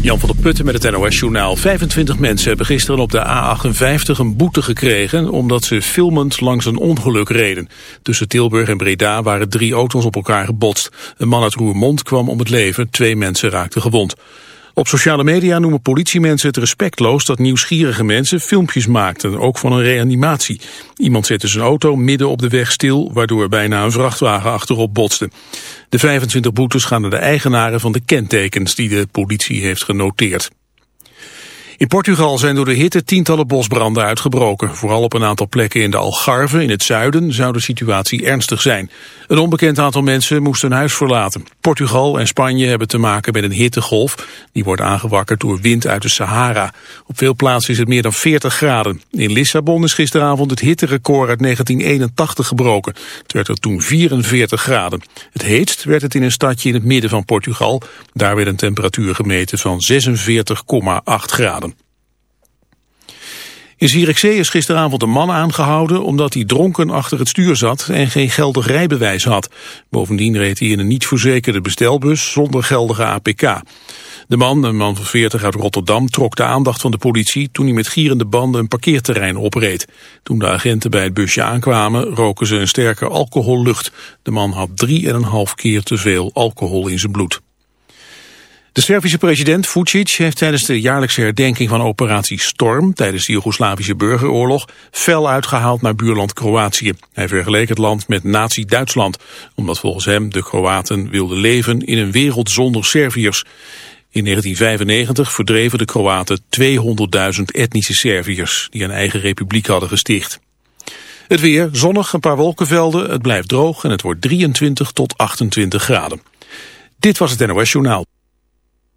Jan van der Putten met het NOS-journaal. 25 mensen hebben gisteren op de A58 een boete gekregen... omdat ze filmend langs een ongeluk reden. Tussen Tilburg en Breda waren drie auto's op elkaar gebotst. Een man uit Roermond kwam om het leven, twee mensen raakten gewond. Op sociale media noemen politiemensen het respectloos dat nieuwsgierige mensen filmpjes maakten, ook van een reanimatie. Iemand zette zijn auto midden op de weg stil, waardoor bijna een vrachtwagen achterop botste. De 25 boetes gaan naar de eigenaren van de kentekens die de politie heeft genoteerd. In Portugal zijn door de hitte tientallen bosbranden uitgebroken. Vooral op een aantal plekken in de Algarve in het zuiden zou de situatie ernstig zijn. Een onbekend aantal mensen moest hun huis verlaten. Portugal en Spanje hebben te maken met een hittegolf. Die wordt aangewakkerd door wind uit de Sahara. Op veel plaatsen is het meer dan 40 graden. In Lissabon is gisteravond het hitterecord uit 1981 gebroken. Het werd er toen 44 graden. Het heetst werd het in een stadje in het midden van Portugal. Daar werd een temperatuur gemeten van 46,8 graden. In Zierikzee is gisteravond een man aangehouden omdat hij dronken achter het stuur zat en geen geldig rijbewijs had. Bovendien reed hij in een niet verzekerde bestelbus zonder geldige APK. De man, een man van 40 uit Rotterdam, trok de aandacht van de politie toen hij met gierende banden een parkeerterrein opreed. Toen de agenten bij het busje aankwamen, roken ze een sterke alcohollucht. De man had 3,5 keer te veel alcohol in zijn bloed. De Servische president Vucic heeft tijdens de jaarlijkse herdenking van operatie Storm tijdens de Joegoslavische burgeroorlog fel uitgehaald naar buurland Kroatië. Hij vergeleek het land met nazi-Duitsland, omdat volgens hem de Kroaten wilden leven in een wereld zonder Serviërs. In 1995 verdreven de Kroaten 200.000 etnische Serviërs die een eigen republiek hadden gesticht. Het weer, zonnig, een paar wolkenvelden, het blijft droog en het wordt 23 tot 28 graden. Dit was het NOS Journaal.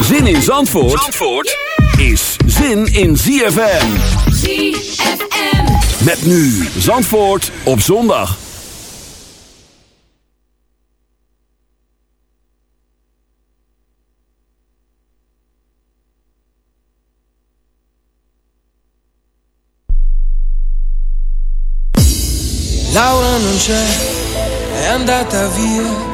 Zin in Zandvoort, Zandvoort is zin in ZFM. ZFM. Met nu Zandvoort op zondag. Laura non c'è, è andata via.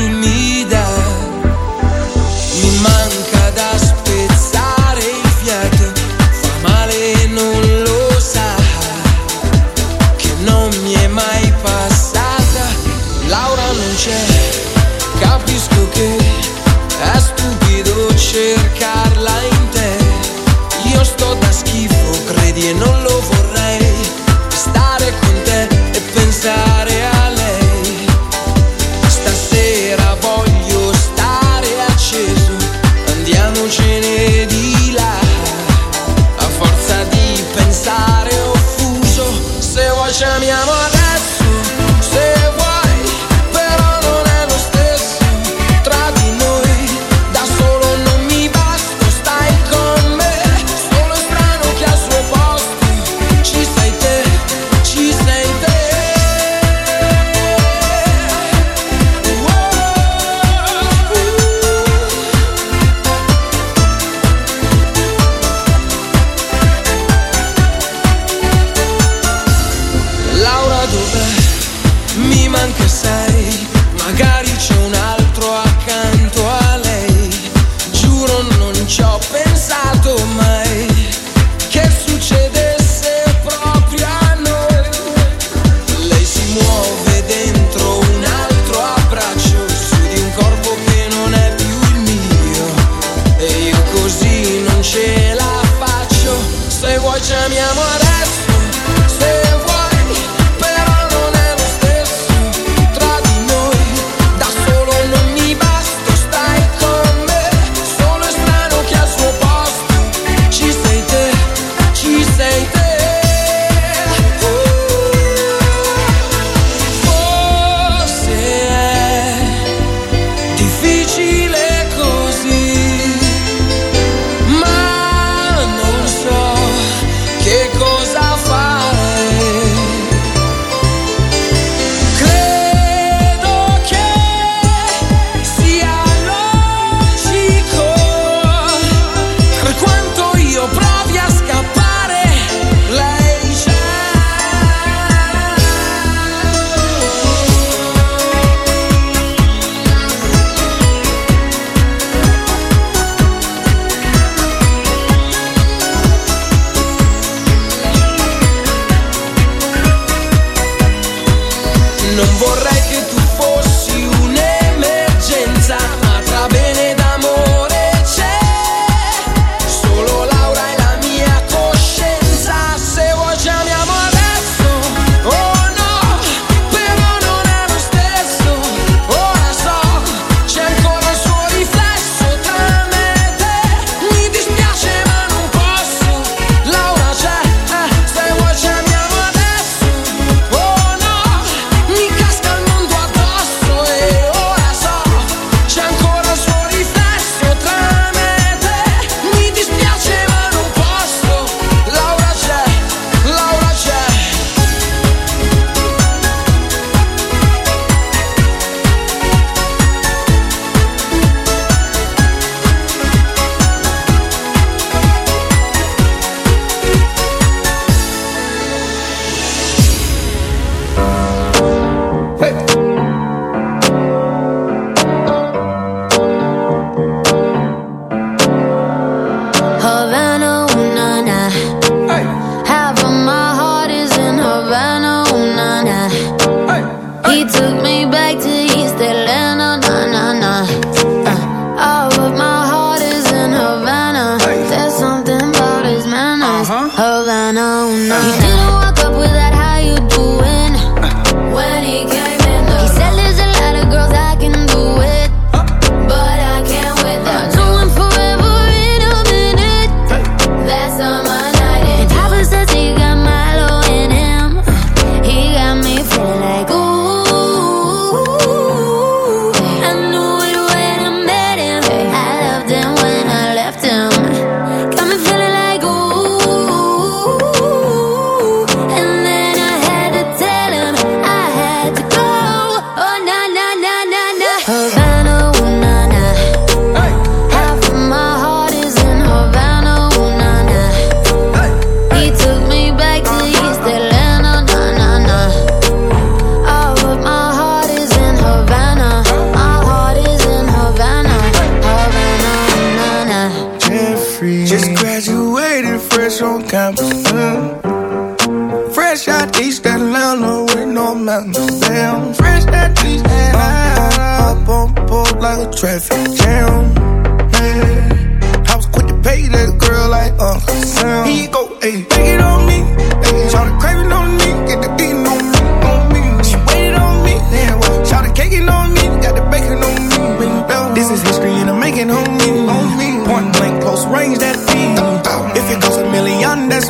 that's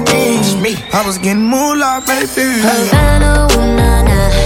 me. I was getting moolah, baby. Havana, ooh, nah, nah.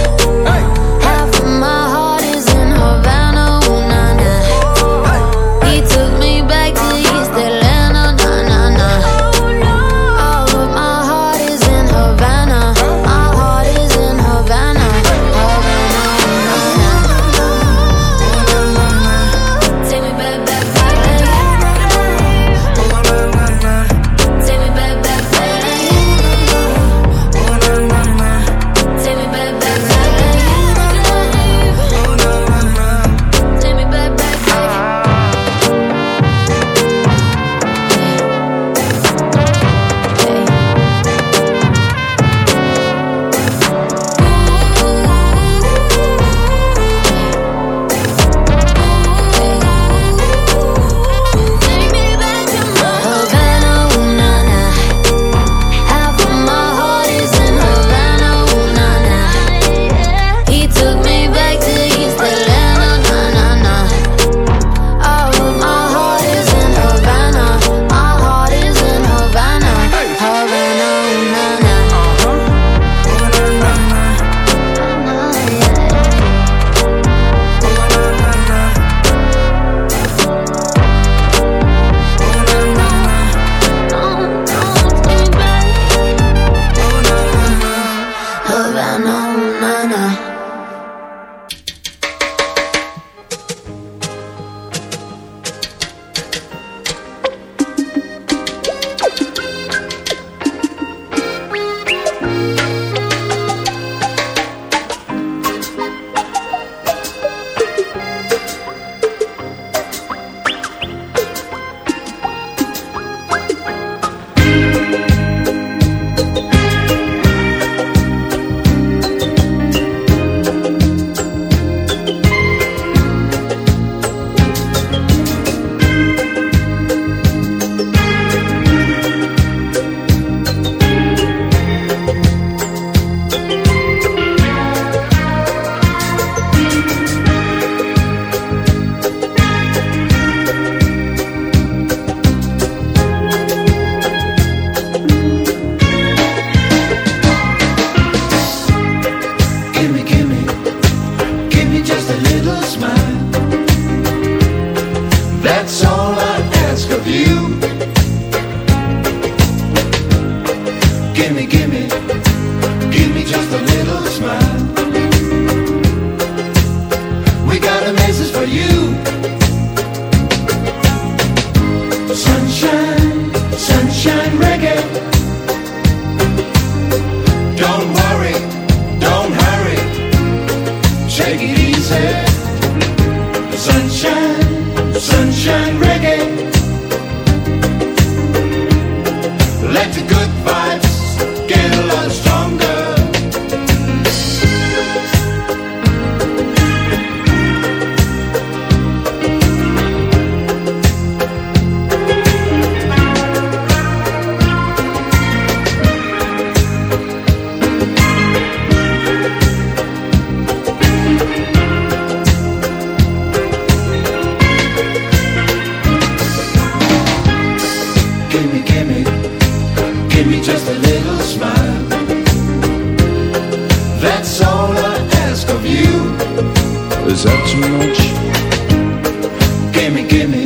Give me just a little smile. That's all I ask of you. Is that too much? Gimme, gimme.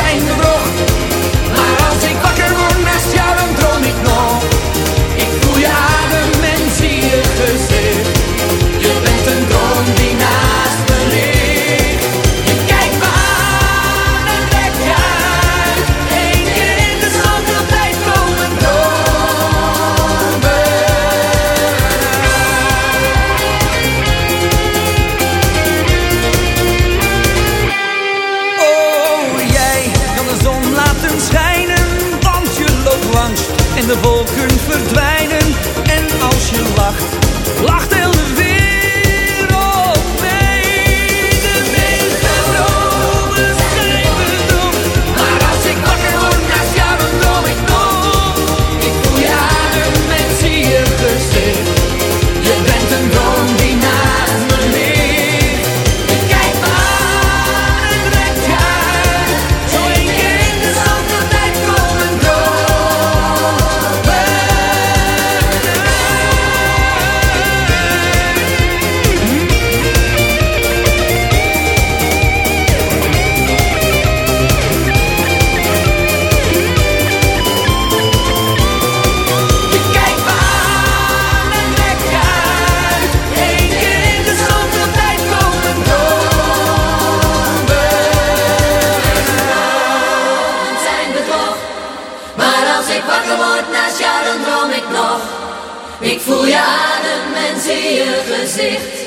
Ik voel je adem en zie je gezicht.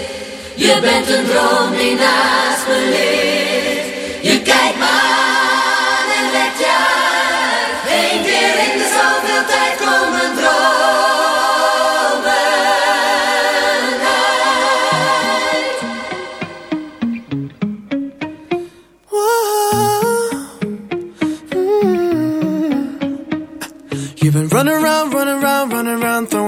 Je bent een droom die naast me ligt. Je kijkt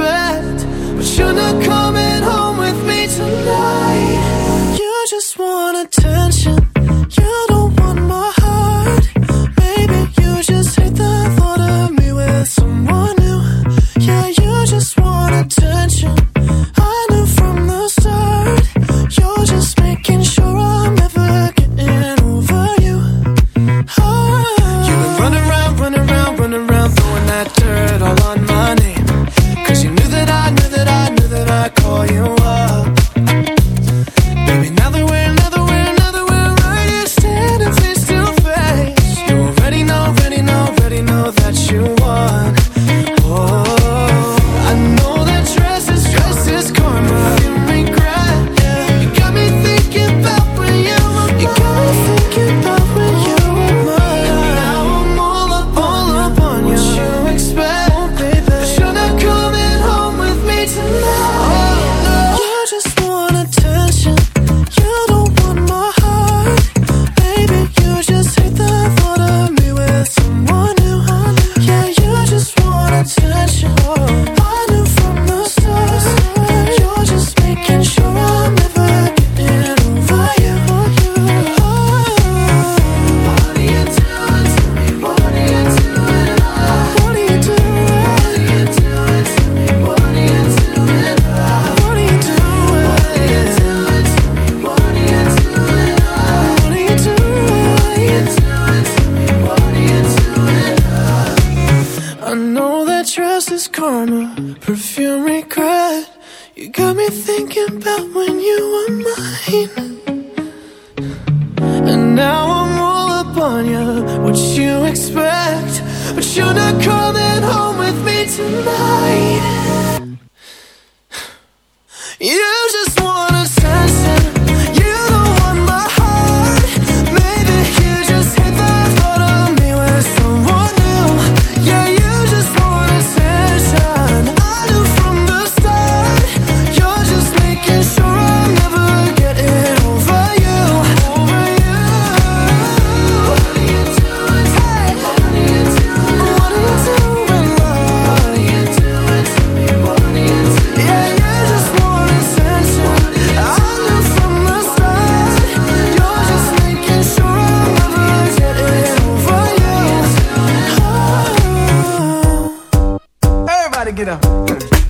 but you're not coming home with me tonight. You just want attention. You don't want my heart. Maybe you just hate the thought of me with someone. try to get up.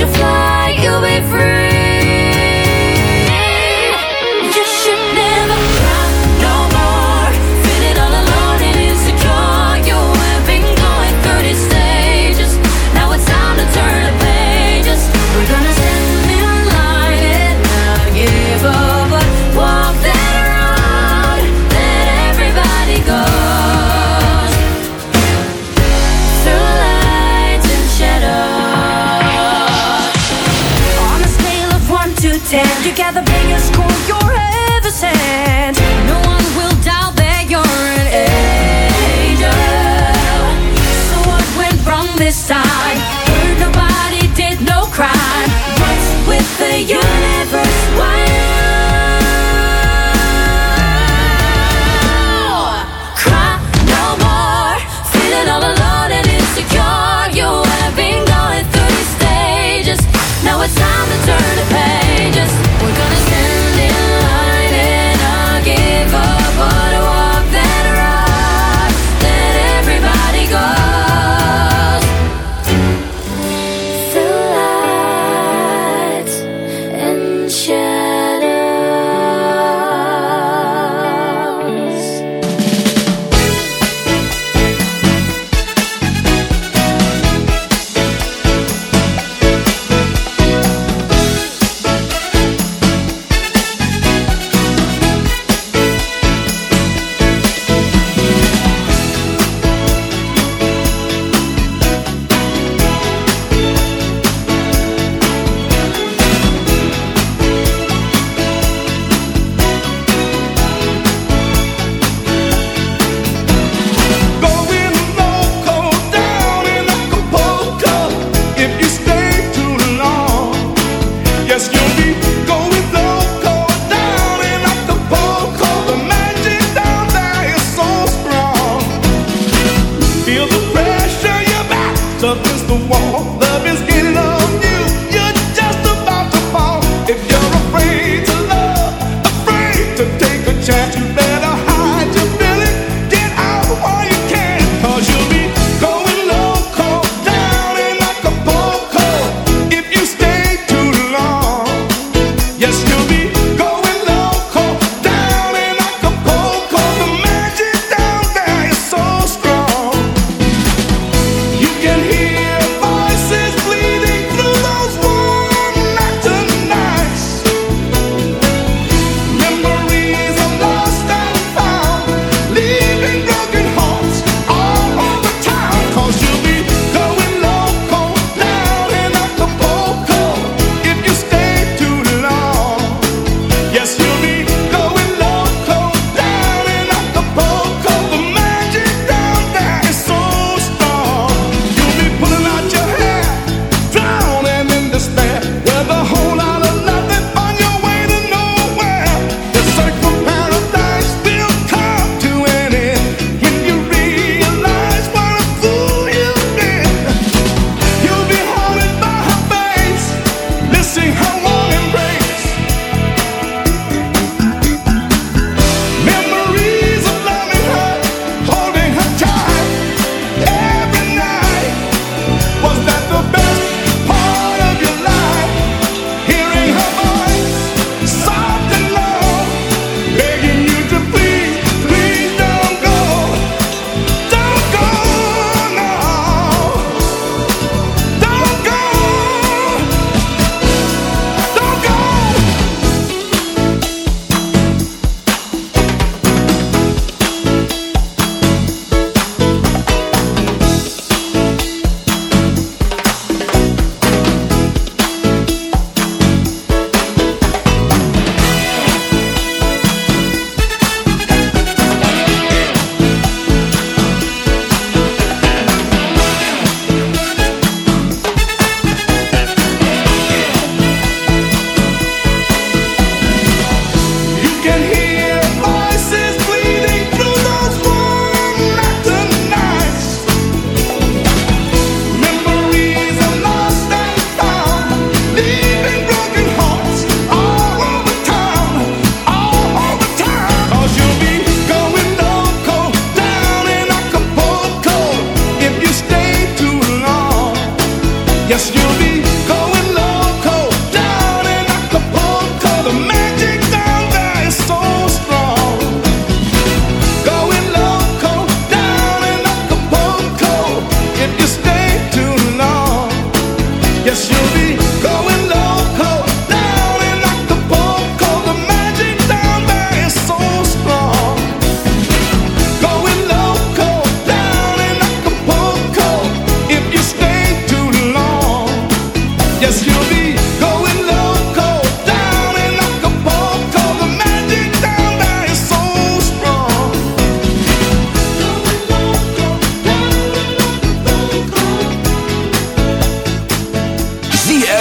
you fly?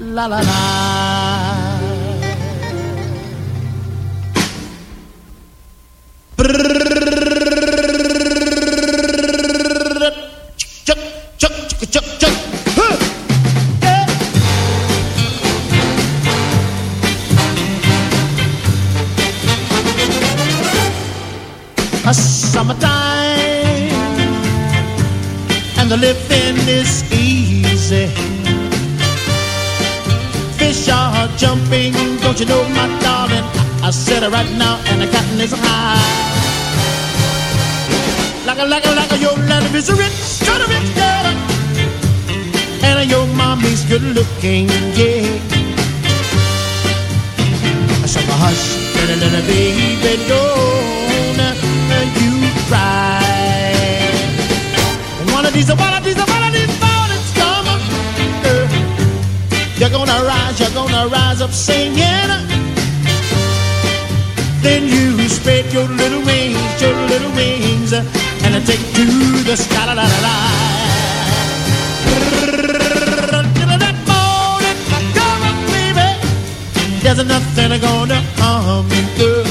La la la. Chuck, my darling? I said it right now, and the cotton is high. Like a, like a, like a, your love is a rich, kind of rich girl. And your mommy's good looking, yeah. So hush, little, little baby, don't you cry. One of these, one of these, one of these mornings come, you're gonna rise, you're gonna rise up singing. Then you spread your little wings, your little wings, and I take you to the sky. La, la, la, la. That morning, come on, baby. There's nothing gonna harm you, girl.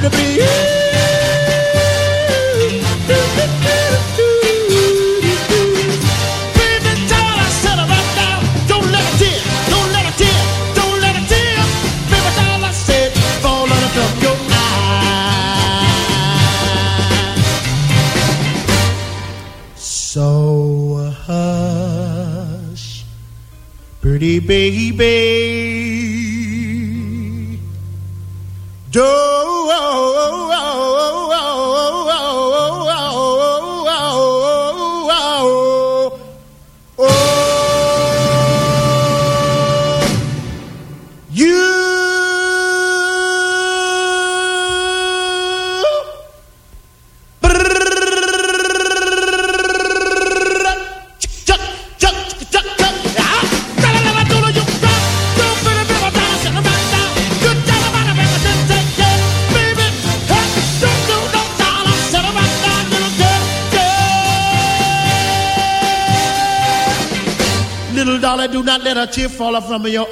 To be. a tear handen, from your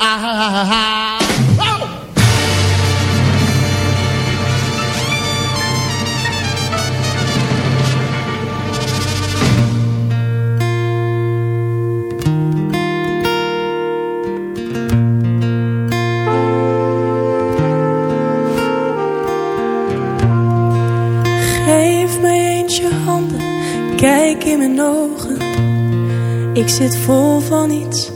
mijn ogen. Ik zit vol van iets